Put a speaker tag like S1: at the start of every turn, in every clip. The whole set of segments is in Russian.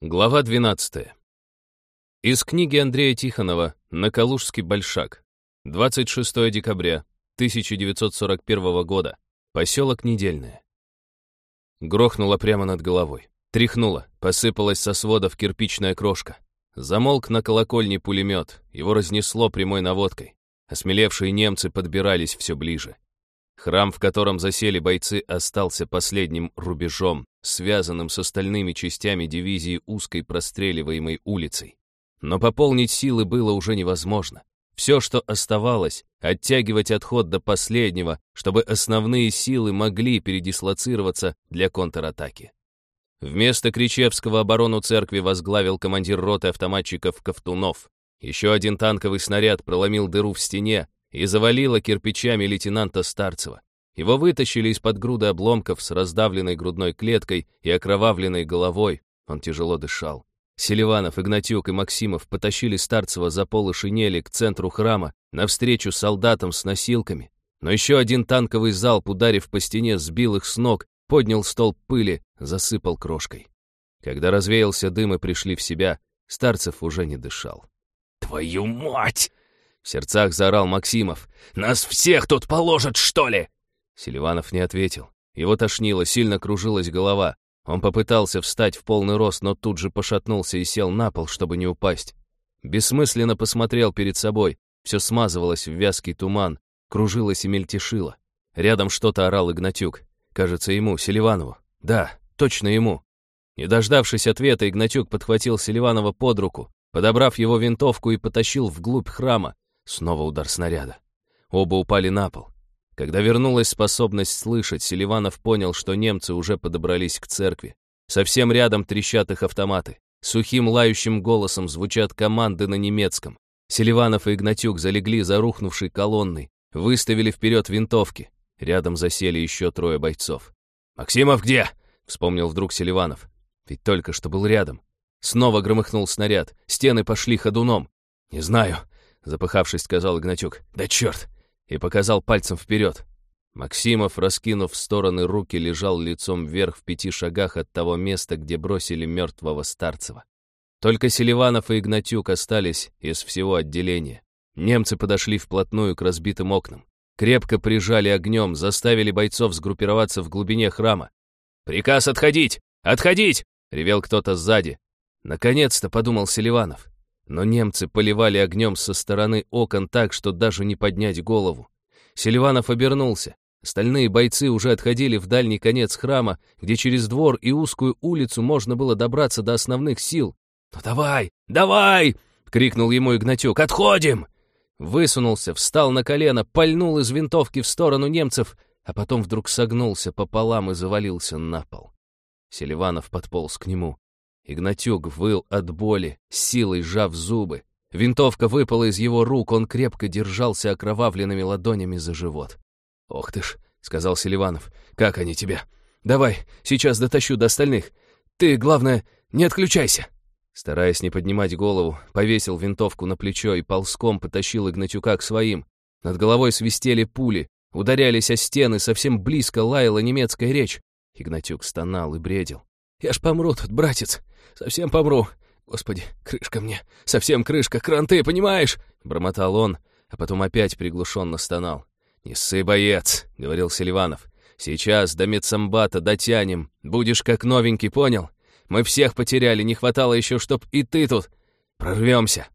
S1: Глава 12. Из книги Андрея Тихонова «На Калужский большак». 26 декабря 1941 года. Поселок Недельное. Грохнуло прямо над головой. Тряхнуло, посыпалась со сводов кирпичная крошка. Замолк на колокольне пулемет, его разнесло прямой наводкой. Осмелевшие немцы подбирались все ближе. Храм, в котором засели бойцы, остался последним рубежом, связанным с остальными частями дивизии узкой простреливаемой улицей. Но пополнить силы было уже невозможно. Все, что оставалось, оттягивать отход до последнего, чтобы основные силы могли передислоцироваться для контратаки. Вместо Кричевского оборону церкви возглавил командир роты автоматчиков Ковтунов. Еще один танковый снаряд проломил дыру в стене, и завалило кирпичами лейтенанта Старцева. Его вытащили из-под груды обломков с раздавленной грудной клеткой и окровавленной головой. Он тяжело дышал. Селиванов, Игнатюк и Максимов потащили Старцева за полы шинели к центру храма, навстречу солдатам с носилками. Но еще один танковый залп, ударив по стене, сбил их с ног, поднял столб пыли, засыпал крошкой. Когда развеялся дым и пришли в себя, Старцев уже не дышал.
S2: «Твою мать!»
S1: В сердцах заорал Максимов.
S2: «Нас всех тут положат, что ли?»
S1: Селиванов не ответил. Его тошнило, сильно кружилась голова. Он попытался встать в полный рост, но тут же пошатнулся и сел на пол, чтобы не упасть. Бессмысленно посмотрел перед собой. Все смазывалось в вязкий туман, кружилось и мельтешило. Рядом что-то орал Игнатюк. Кажется, ему, Селиванову. Да, точно ему. Не дождавшись ответа, Игнатюк подхватил Селиванова под руку, подобрав его винтовку и потащил вглубь храма, Снова удар снаряда. Оба упали на пол. Когда вернулась способность слышать, Селиванов понял, что немцы уже подобрались к церкви. Совсем рядом трещат их автоматы. Сухим лающим голосом звучат команды на немецком. Селиванов и Игнатюк залегли за рухнувшей колонной, выставили вперед винтовки. Рядом засели еще трое бойцов.
S2: «Максимов где?»
S1: — вспомнил вдруг Селиванов. Ведь только что был рядом. Снова громыхнул снаряд, стены пошли ходуном.
S2: «Не знаю»,
S1: запыхавшись, сказал Игнатюк.
S2: «Да черт!»
S1: и показал пальцем вперед. Максимов, раскинув в стороны руки, лежал лицом вверх в пяти шагах от того места, где бросили мертвого Старцева. Только Селиванов и Игнатюк остались из всего отделения. Немцы подошли вплотную к разбитым окнам. Крепко прижали огнем, заставили бойцов сгруппироваться в глубине храма.
S2: «Приказ отходить! Отходить!» — ревел кто-то сзади.
S1: Наконец-то, подумал Селиванов. Но немцы поливали огнем со стороны окон так, что даже не поднять голову. Селиванов обернулся. Остальные бойцы уже отходили в дальний конец храма, где через двор и узкую улицу можно было добраться до основных сил.
S2: «Ну давай, давай!» — крикнул ему Игнатюк. «Отходим!»
S1: Высунулся, встал на колено, пальнул из винтовки в сторону немцев, а потом вдруг согнулся пополам и завалился на пол. Селиванов подполз к нему. Игнатюк выл от боли, силой сжав зубы. Винтовка выпала из его рук, он крепко держался окровавленными ладонями за живот.
S2: «Ох ты ж», — сказал Селиванов, — «как они тебя? Давай, сейчас дотащу до остальных. Ты, главное, не отключайся».
S1: Стараясь не поднимать голову, повесил винтовку на плечо и ползком потащил Игнатюка к своим. Над головой свистели пули, ударялись о стены, совсем близко лаяла немецкая речь. Игнатюк стонал и бредил.
S2: «Я ж помру тут, братец. Совсем помру. Господи, крышка мне. Совсем крышка, кранты, понимаешь?»
S1: Бормотал он, а потом опять приглушенно стонал.
S2: «Не ссы, боец», — говорил Селиванов. «Сейчас до медсамбата дотянем. Будешь как новенький, понял? Мы всех потеряли, не хватало еще, чтоб и ты тут. Прорвемся».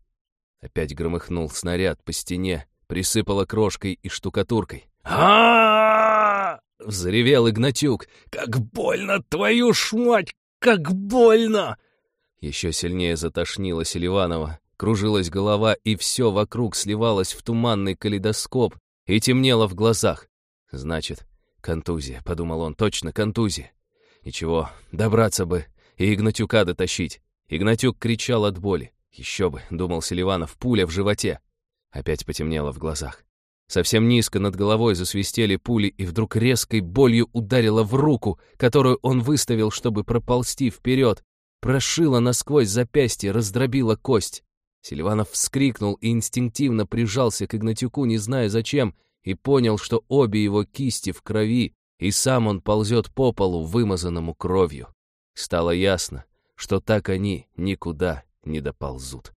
S1: Опять громыхнул снаряд по стене, присыпало крошкой и штукатуркой.
S2: а Взревел Игнатюк. «Как больно, твою ж мать! Как больно!»
S1: Еще сильнее затошнило Селиванова. Кружилась голова, и все вокруг сливалось в туманный калейдоскоп и темнело в глазах. «Значит, контузия», — подумал он, — «точно контузия». Ничего, добраться бы и Игнатюка дотащить. Игнатюк кричал от боли. «Еще бы», — думал Селиванов, — «пуля в животе». Опять потемнело в глазах. Совсем низко над головой засвистели пули, и вдруг резкой болью ударило в руку, которую он выставил, чтобы проползти вперед, прошила насквозь запястье, раздробила кость. Сильванов вскрикнул и инстинктивно прижался к Игнатюку, не зная зачем, и понял, что обе его кисти в крови, и сам он ползет по полу, вымазанному кровью. Стало ясно, что так они никуда не доползут.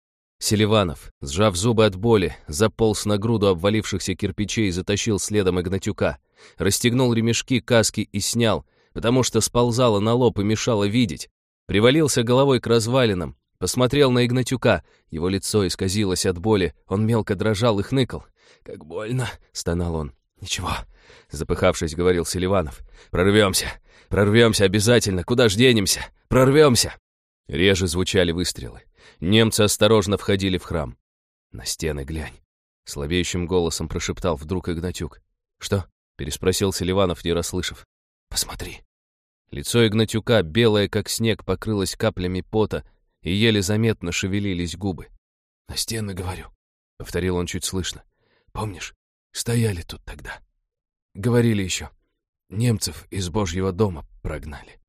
S1: Селиванов, сжав зубы от боли, заполз на груду обвалившихся кирпичей и затащил следом Игнатюка. Расстегнул ремешки каски и снял, потому что сползала на лоб и мешала видеть. Привалился головой к развалинам, посмотрел на Игнатюка. Его лицо исказилось от боли, он мелко дрожал и хныкал. «Как больно!» — стонал он. «Ничего», — запыхавшись, говорил Селиванов. «Прорвемся! Прорвемся обязательно! Куда ж денемся? Прорвемся!» Реже звучали выстрелы. Немцы осторожно входили в храм. «На стены глянь», — слабеющим голосом прошептал вдруг Игнатюк. «Что?» — переспросил Селиванов, не расслышав. «Посмотри». Лицо Игнатюка, белое как снег, покрылось каплями пота, и еле заметно шевелились губы. «На стены, говорю», — повторил он чуть слышно. «Помнишь, стояли тут тогда. Говорили еще, немцев из Божьего дома прогнали».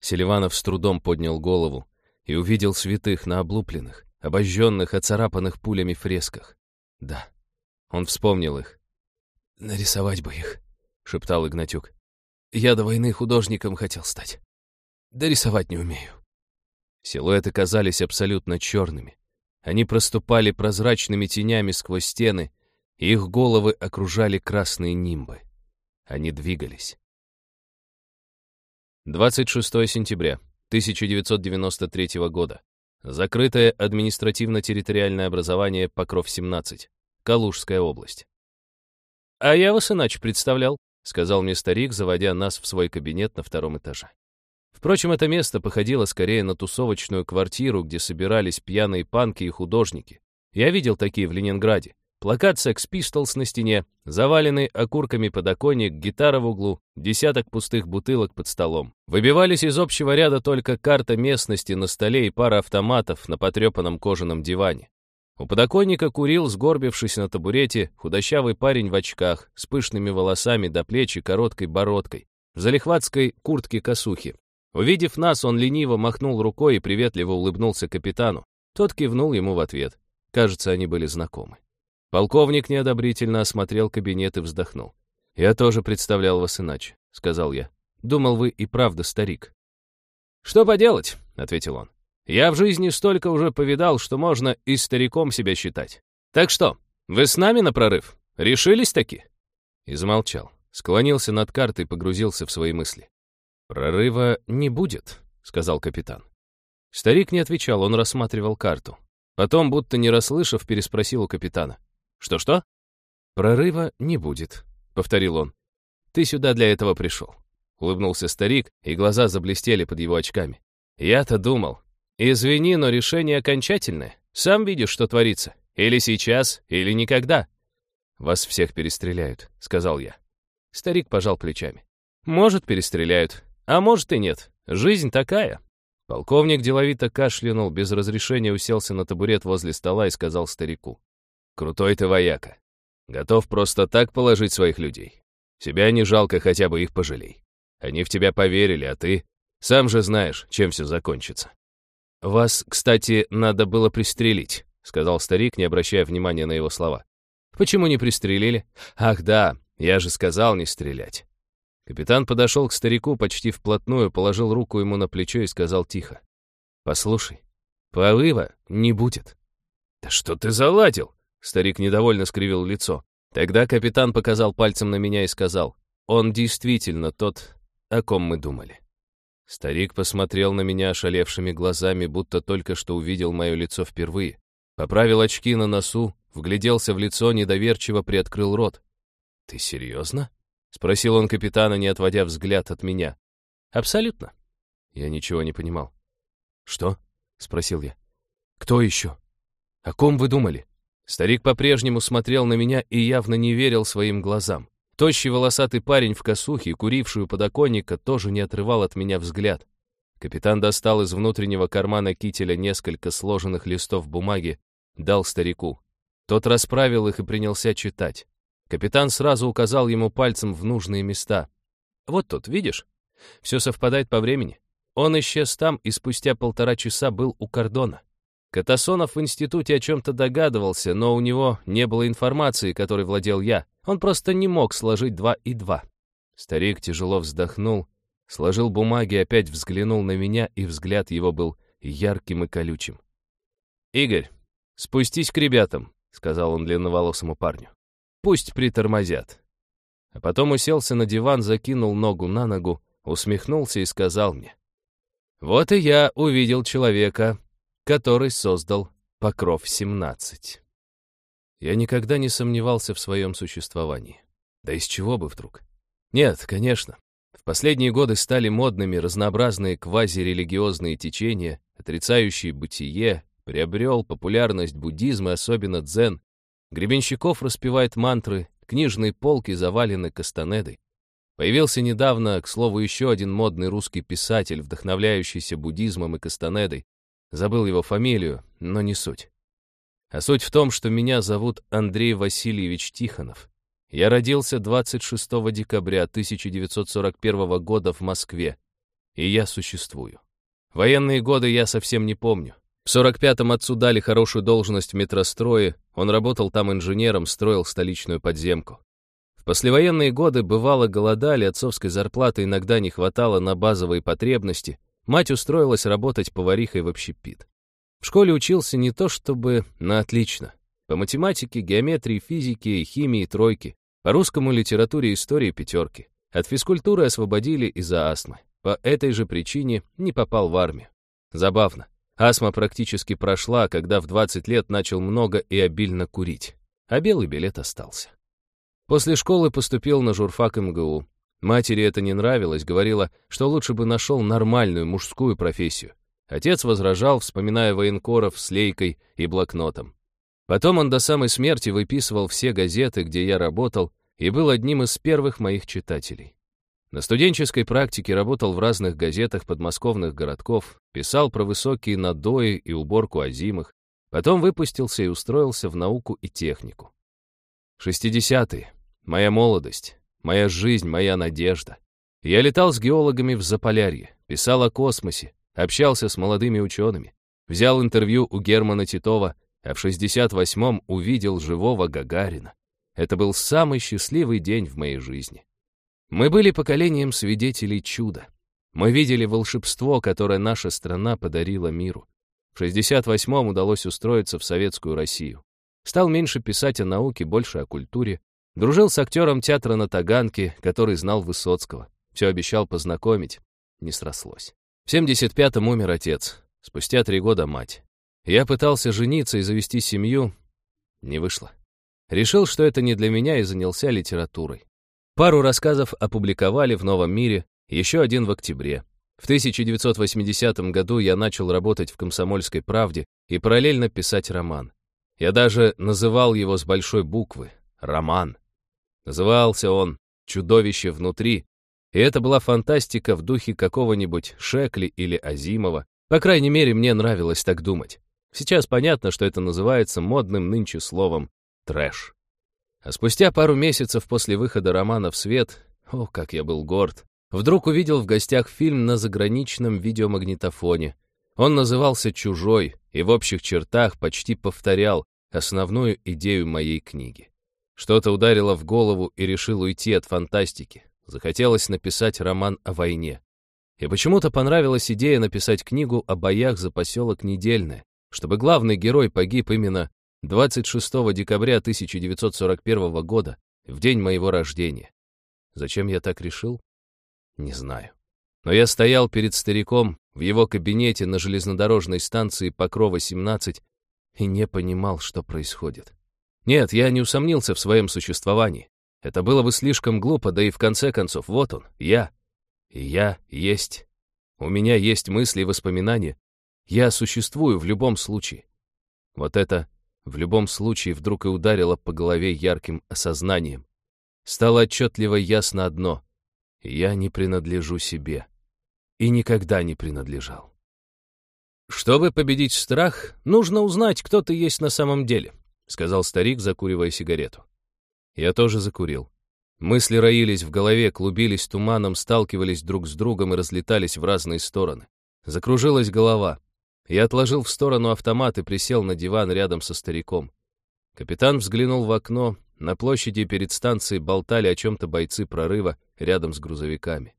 S1: Селиванов с трудом поднял голову, и увидел святых на облупленных, обожженных, оцарапанных пулями фресках. Да, он вспомнил их. «Нарисовать бы их», — шептал Игнатюк. «Я до войны художником хотел стать. Да рисовать не умею». Силуэты казались абсолютно черными. Они проступали прозрачными тенями сквозь стены, и их головы окружали красные нимбы. Они двигались. 26 сентября. 1993 года. Закрытое административно-территориальное образование Покров-17. Калужская область. «А я вас иначе представлял», — сказал мне старик, заводя нас в свой кабинет на втором этаже. Впрочем, это место походило скорее на тусовочную квартиру, где собирались пьяные панки и художники. Я видел такие в Ленинграде. Плакат Sex Pistols на стене, заваленный окурками подоконник, гитара в углу, десяток пустых бутылок под столом. Выбивались из общего ряда только карта местности на столе и пара автоматов на потрепанном кожаном диване. У подоконника курил, сгорбившись на табурете, худощавый парень в очках, с пышными волосами до плеч и короткой бородкой, в залихватской куртке-косухе. Увидев нас, он лениво махнул рукой и приветливо улыбнулся капитану. Тот кивнул ему в ответ. Кажется, они были знакомы. Полковник неодобрительно осмотрел кабинет и вздохнул. «Я тоже представлял вас иначе», — сказал я. «Думал, вы и правда старик». «Что поделать?» — ответил он. «Я в жизни столько уже повидал, что можно и стариком себя считать. Так что, вы с нами на прорыв? Решились таки?» И замолчал, склонился над картой и погрузился в свои мысли. «Прорыва не будет», — сказал капитан. Старик не отвечал, он рассматривал карту. Потом, будто не расслышав, переспросил у капитана. «Что-что?» «Прорыва не будет», — повторил он. «Ты сюда для этого пришел». Улыбнулся старик, и глаза заблестели под его очками. «Я-то думал. Извини, но решение окончательное. Сам видишь, что творится. Или сейчас, или никогда». «Вас всех перестреляют», — сказал я. Старик пожал плечами. «Может, перестреляют, а может и нет. Жизнь такая». Полковник деловито кашлянул, без разрешения уселся на табурет возле стола и сказал старику. Крутой ты вояка. Готов просто так положить своих людей. Себя не жалко, хотя бы их пожалей. Они в тебя поверили, а ты... Сам же знаешь, чем все закончится. «Вас, кстати, надо было пристрелить», — сказал старик, не обращая внимания на его слова. «Почему не пристрелили? Ах да, я же сказал не стрелять». Капитан подошел к старику почти вплотную, положил руку ему на плечо и сказал тихо. «Послушай, порыва не будет». «Да что ты заладил?» Старик недовольно скривил лицо. Тогда капитан показал пальцем на меня и сказал, «Он действительно тот, о ком мы думали». Старик посмотрел на меня ошалевшими глазами, будто только что увидел мое лицо впервые. Поправил очки на носу, вгляделся в лицо, недоверчиво приоткрыл рот. «Ты серьезно?» — спросил он капитана, не отводя взгляд от меня. «Абсолютно». Я ничего не понимал. «Что?» — спросил я. «Кто еще? О ком вы думали?» Старик по-прежнему смотрел на меня и явно не верил своим глазам. Тощий волосатый парень в косухе, куривший у подоконника, тоже не отрывал от меня взгляд. Капитан достал из внутреннего кармана кителя несколько сложенных листов бумаги, дал старику. Тот расправил их и принялся читать. Капитан сразу указал ему пальцем в нужные места. «Вот тут, видишь? Все совпадает по времени. Он исчез там и спустя полтора часа был у кордона. Катасонов в институте о чем-то догадывался, но у него не было информации, которой владел я. Он просто не мог сложить два и два. Старик тяжело вздохнул, сложил бумаги, опять взглянул на меня, и взгляд его был ярким и колючим. «Игорь, спустись к ребятам», — сказал он длинноволосому парню. «Пусть притормозят». А потом уселся на диван, закинул ногу на ногу, усмехнулся и сказал мне. «Вот и я увидел человека, который создал Покров-17». Я никогда не сомневался в своем существовании. Да из чего бы вдруг? Нет, конечно. В последние годы стали модными разнообразные квазирелигиозные течения, отрицающие бытие, приобрел популярность буддизм и особенно дзен. Гребенщиков распевает мантры, книжные полки завалены кастанедой. Появился недавно, к слову, еще один модный русский писатель, вдохновляющийся буддизмом и кастанедой. Забыл его фамилию, но не суть. А суть в том, что меня зовут Андрей Васильевич Тихонов. Я родился 26 декабря 1941 года в Москве, и я существую. Военные годы я совсем не помню. В 45-м отцу дали хорошую должность в метрострое, он работал там инженером, строил столичную подземку. В послевоенные годы бывало голодали, отцовской зарплаты иногда не хватало на базовые потребности, мать устроилась работать поварихой в общепит. В школе учился не то чтобы на отлично. По математике, геометрии, физике, химии тройки. По русскому литературе и истории пятерки. От физкультуры освободили из-за астмы. По этой же причине не попал в армию. Забавно. Астма практически прошла, когда в 20 лет начал много и обильно курить. А белый билет остался. После школы поступил на журфак МГУ. Матери это не нравилось, говорила, что лучше бы нашел нормальную мужскую профессию. Отец возражал, вспоминая военкоров с лейкой и блокнотом. Потом он до самой смерти выписывал все газеты, где я работал, и был одним из первых моих читателей. На студенческой практике работал в разных газетах подмосковных городков, писал про высокие надои и уборку озимых, потом выпустился и устроился в науку и технику. 60-е. Моя молодость, моя жизнь, моя надежда. Я летал с геологами в Заполярье, писал о космосе, общался с молодыми учеными, взял интервью у Германа Титова, а в 68-м увидел живого Гагарина. Это был самый счастливый день в моей жизни. Мы были поколением свидетелей чуда. Мы видели волшебство, которое наша страна подарила миру. В 68-м удалось устроиться в советскую Россию. Стал меньше писать о науке, больше о культуре. Дружил с актером театра на Таганке, который знал Высоцкого. Все обещал познакомить. Не срослось. В 75-м умер отец, спустя три года мать. Я пытался жениться и завести семью. Не вышло. Решил, что это не для меня и занялся литературой. Пару рассказов опубликовали в «Новом мире», еще один в октябре. В 1980 году я начал работать в «Комсомольской правде» и параллельно писать роман. Я даже называл его с большой буквы «Роман». Назывался он «Чудовище внутри», и это была фантастика в духе какого-нибудь Шекли или Азимова. По крайней мере, мне нравилось так думать. Сейчас понятно, что это называется модным нынче словом «трэш». А спустя пару месяцев после выхода романа в свет, о, как я был горд, вдруг увидел в гостях фильм на заграничном видеомагнитофоне. Он назывался «Чужой» и в общих чертах почти повторял основную идею моей книги. Что-то ударило в голову и решил уйти от фантастики. Захотелось написать роман о войне. И почему-то понравилась идея написать книгу о боях за поселок Недельное, чтобы главный герой погиб именно 26 декабря 1941 года, в день моего рождения. Зачем я так решил? Не знаю. Но я стоял перед стариком в его кабинете на железнодорожной станции Покрова-17 и не понимал, что происходит. Нет, я не усомнился в своем существовании. Это было бы слишком глупо, да и в конце концов, вот он, я. И я есть. У меня есть мысли и воспоминания. Я существую в любом случае. Вот это в любом случае вдруг и ударило по голове ярким осознанием. Стало отчетливо ясно одно — я не принадлежу себе. И никогда не принадлежал. «Чтобы победить страх, нужно узнать, кто ты есть на самом деле», — сказал старик, закуривая сигарету. Я тоже закурил. Мысли роились в голове, клубились туманом, сталкивались друг с другом и разлетались в разные стороны. Закружилась голова. Я отложил в сторону автомат и присел на диван рядом со стариком. Капитан взглянул в окно. На площади перед станцией болтали о чем-то бойцы прорыва рядом с грузовиками.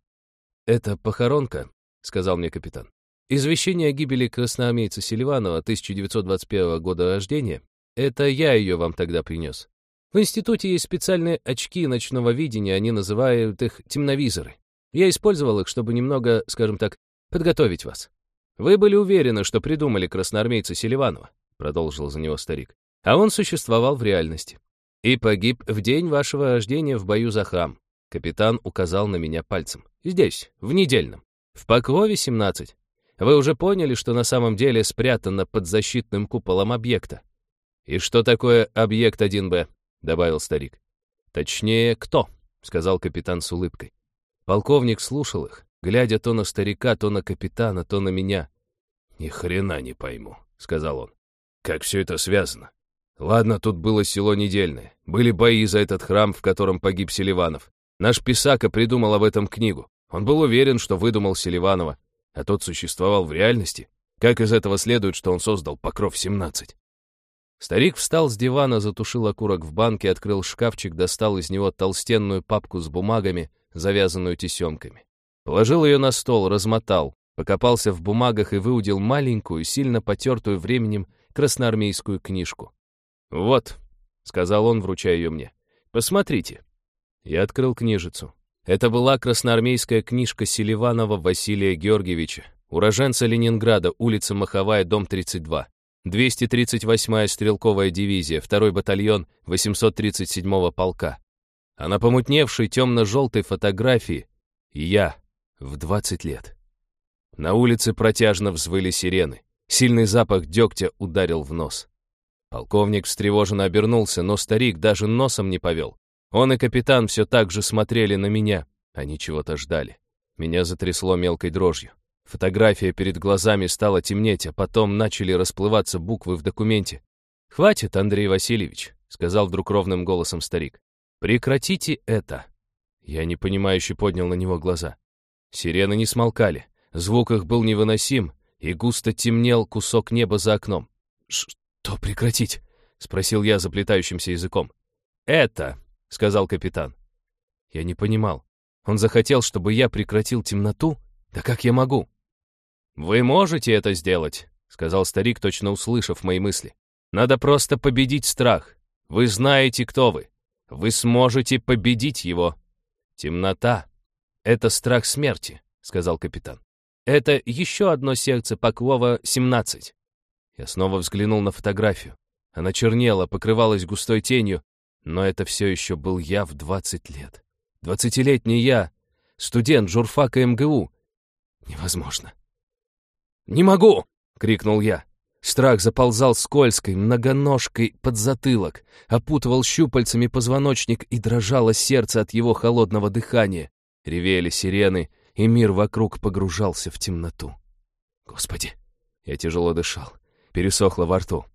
S1: «Это похоронка», — сказал мне капитан. Извещение о гибели красноармейца Селиванова 1921 года рождения — это я ее вам тогда принес. В институте есть специальные очки ночного видения, они называют их темновизоры. Я использовал их, чтобы немного, скажем так, подготовить вас. Вы были уверены, что придумали красноармейца Селиванова, продолжил за него старик. А он существовал в реальности. И погиб в день вашего рождения в бою за храм. Капитан указал на меня пальцем. Здесь, в недельном. В Покрове 17. Вы уже поняли, что на самом деле спрятано под защитным куполом объекта. И что такое объект 1Б? добавил старик. Точнее, кто? сказал капитан с улыбкой. Полковник слушал их, глядя то на старика, то на капитана, то на меня. Ни хрена не пойму, сказал он. Как все это связано? Ладно, тут было село Недельное. Были бои за этот храм, в котором погиб Селиванов. Наш Писака придумал об этом книгу. Он был уверен, что выдумал Селиванова, а тот существовал в реальности. Как из этого следует, что он создал Покров-17? Старик встал с дивана, затушил окурок в банке, открыл шкафчик, достал из него толстенную папку с бумагами, завязанную тесемками. Положил ее на стол, размотал, покопался в бумагах и выудил маленькую, сильно потертую временем красноармейскую книжку. «Вот», — сказал он, вручая ее мне, — «посмотрите». Я открыл книжицу. Это была красноармейская книжка Селиванова Василия Георгиевича, уроженца Ленинграда, улица Маховая, дом 32. 238-я стрелковая дивизия, 2 батальон 837-го полка. А на помутневшей темно-желтой фотографии я в 20 лет. На улице протяжно взвыли сирены. Сильный запах дегтя ударил в нос. Полковник встревоженно обернулся, но старик даже носом не повел. Он и капитан все так же смотрели на меня. Они чего-то ждали. Меня затрясло мелкой дрожью. Фотография перед глазами стала темнеть, а потом начали расплываться буквы в документе. «Хватит, Андрей Васильевич», — сказал вдруг ровным голосом старик. «Прекратите это». Я непонимающе поднял на него глаза. Сирены не смолкали. Звук их был невыносим, и густо темнел кусок неба за окном. «Что прекратить?» — спросил я заплетающимся языком. «Это», — сказал капитан. Я не понимал. Он захотел, чтобы я прекратил темноту? Да как я могу? «Вы можете это сделать», — сказал старик, точно услышав мои мысли. «Надо просто победить страх. Вы знаете, кто вы. Вы сможете победить его. Темнота — это страх смерти», — сказал капитан. «Это еще одно сердце Покрова-17». Я снова взглянул на фотографию. Она чернела, покрывалась густой тенью, но это все еще был я в 20 лет. Двадцатилетний я, студент журфака МГУ. Невозможно. «Не могу!» — крикнул я. Страх заползал скользкой, многоножкой под затылок, опутывал щупальцами позвоночник и дрожало сердце от его холодного дыхания. Ревели сирены, и мир вокруг погружался в темноту. Господи! Я тяжело дышал, пересохло во рту.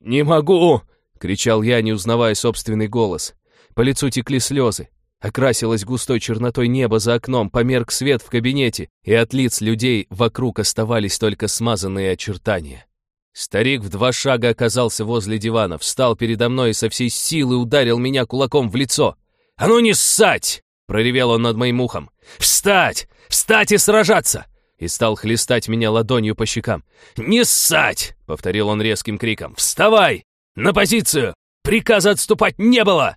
S1: «Не могу!» — кричал я, не узнавая собственный голос. По лицу текли слезы. Окрасилось густой чернотой небо за окном, померк свет в кабинете, и от лиц людей вокруг оставались только смазанные очертания. Старик в два шага оказался возле дивана, встал передо мной и со всей силы ударил меня кулаком в лицо. «А ну не ссать!» — проревел он над моим ухом. «Встать! Встать и сражаться!» И стал хлестать меня ладонью по щекам. «Не ссать!» — повторил он резким криком. «Вставай! «На позицию! Приказа отступать не было!»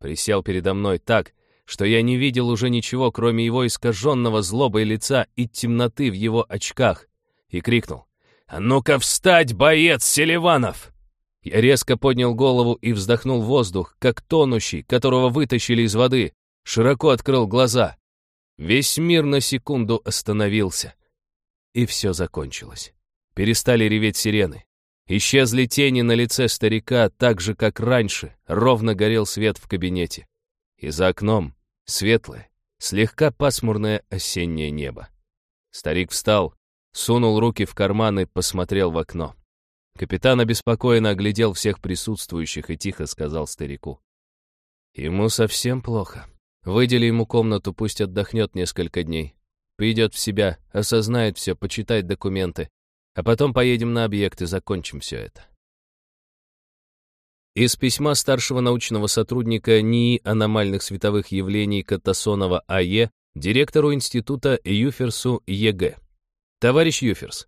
S1: Присел передо мной так, что я не видел уже ничего, кроме его искаженного злобой лица и темноты в его очках, и крикнул. «А ну-ка встать, боец Селиванов!» Я резко поднял голову и вздохнул воздух, как тонущий, которого вытащили из воды, широко открыл глаза. Весь мир на секунду остановился. И все закончилось. Перестали реветь сирены. Исчезли тени на лице старика, так же, как раньше, ровно горел свет в кабинете. И за окном светлое, слегка пасмурное осеннее небо. Старик встал, сунул руки в карманы, посмотрел в окно. Капитан обеспокоенно оглядел всех присутствующих и тихо сказал старику. «Ему совсем плохо. Выдели ему комнату, пусть отдохнет несколько дней. Придет в себя, осознает все, почитает документы. А потом поедем на объект и закончим все это. Из письма старшего научного сотрудника НИИ аномальных световых явлений Катасонова А.Е. директору института Юферсу Е.Г. Товарищ Юферс,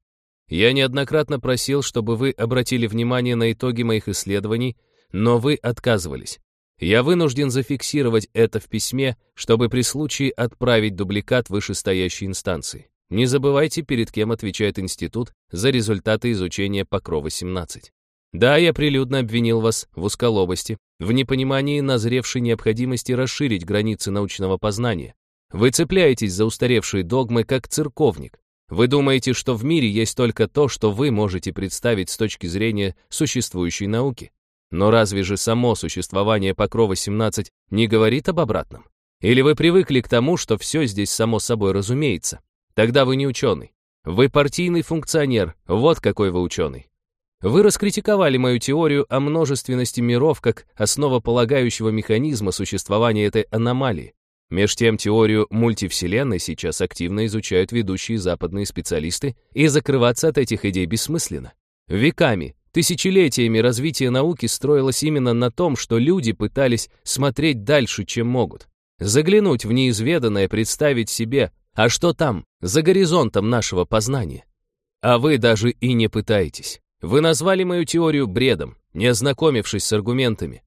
S1: Я неоднократно просил, чтобы вы обратили внимание на итоги моих исследований, но вы отказывались. Я вынужден зафиксировать это в письме, чтобы при случае отправить дубликат вышестоящей инстанции. Не забывайте, перед кем отвечает институт за результаты изучения Покрова-17. Да, я прилюдно обвинил вас в узколобости, в непонимании назревшей необходимости расширить границы научного познания. Вы цепляетесь за устаревшие догмы как церковник. Вы думаете, что в мире есть только то, что вы можете представить с точки зрения существующей науки. Но разве же само существование Покрова-17 не говорит об обратном? Или вы привыкли к тому, что все здесь само собой разумеется? Тогда вы не ученый. Вы партийный функционер, вот какой вы ученый. Вы раскритиковали мою теорию о множественности миров как основополагающего механизма существования этой аномалии. Меж тем, теорию мультивселенной сейчас активно изучают ведущие западные специалисты, и закрываться от этих идей бессмысленно. Веками, тысячелетиями развитие науки строилось именно на том, что люди пытались смотреть дальше, чем могут. Заглянуть в неизведанное, представить себе, а что там, за горизонтом нашего познания. А вы даже и не пытаетесь. Вы назвали мою теорию бредом, не ознакомившись с аргументами.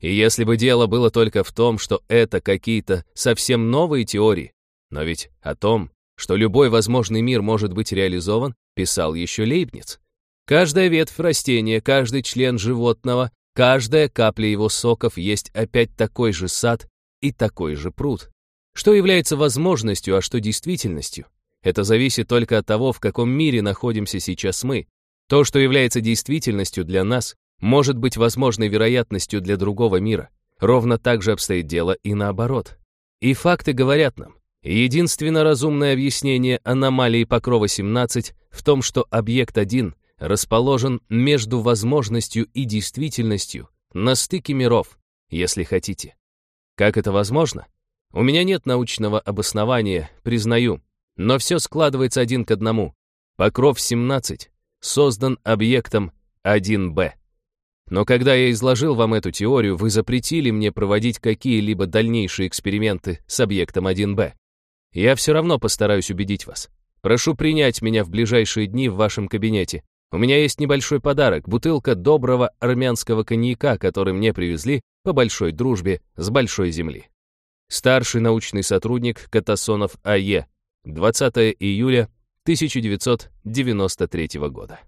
S1: И если бы дело было только в том, что это какие-то совсем новые теории, но ведь о том, что любой возможный мир может быть реализован, писал еще Лейбниц. Каждая ветвь растения, каждый член животного, каждая капля его соков есть опять такой же сад и такой же пруд. Что является возможностью, а что действительностью? Это зависит только от того, в каком мире находимся сейчас мы. То, что является действительностью для нас, может быть возможной вероятностью для другого мира. Ровно так же обстоит дело и наоборот. И факты говорят нам, единственно разумное объяснение аномалии Покрова-17 в том, что объект 1 расположен между возможностью и действительностью на стыке миров, если хотите. Как это возможно? У меня нет научного обоснования, признаю, но все складывается один к одному. Покров-17 создан объектом 1Б. Но когда я изложил вам эту теорию, вы запретили мне проводить какие-либо дальнейшие эксперименты с объектом 1Б. Я все равно постараюсь убедить вас. Прошу принять меня в ближайшие дни в вашем кабинете. У меня есть небольшой подарок, бутылка доброго армянского коньяка, который мне привезли по большой дружбе с большой земли. Старший научный сотрудник Катасонов А.Е. 20 июля 1993 года.